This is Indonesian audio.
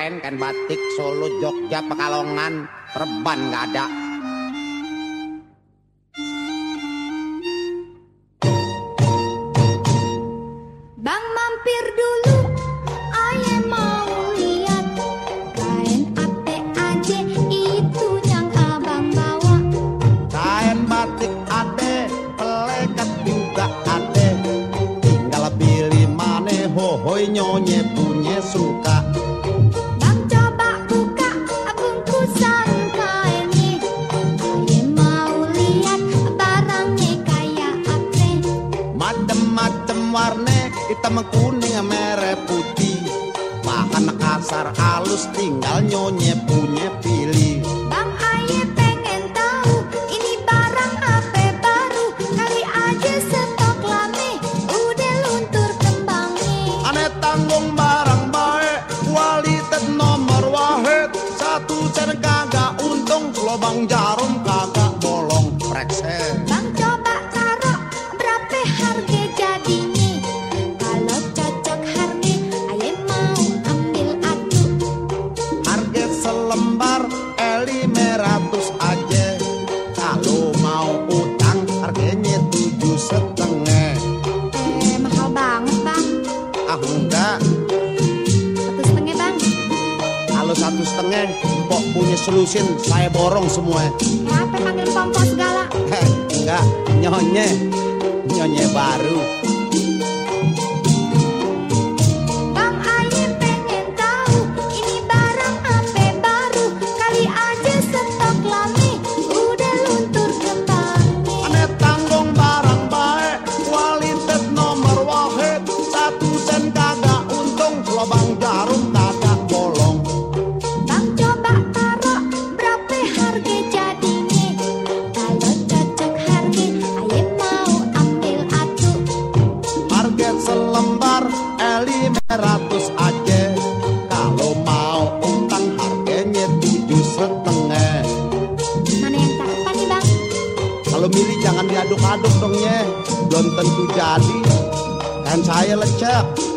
kain, kain batik, Solo, Jogja, Pekalongan, Perban nggak ada. Bang mampir dulu, aye mau lihat kain ate aja itu yang abang bawa. Kain batik ade, pelekat juga ade. Tinggal pilih mana hohoi nyonye punya suka. Macem-macem warna, hitam kuning merah putih. Bahan kasar halus tinggal nyonye punya pilih. Bang aye pengen tahu ini barang apa baru kali aja stok lame udah luntur kembangnya. Ane tanggung barang baik, kualitas nomor wahid. Satu sen kagak untung, lobang jarum kagak bolong. Prekse. Setengah, kok punya selusin saya borong semua. Kenapa panggil pompos segala enggak, nyonye, nyonye baru. Ratus aja. Kalau mau utang harganya tujuh setengah. Mana yang tak nih bang? Kalau milih jangan diaduk-aduk dong ya, belum tentu jadi. Kan saya lecek.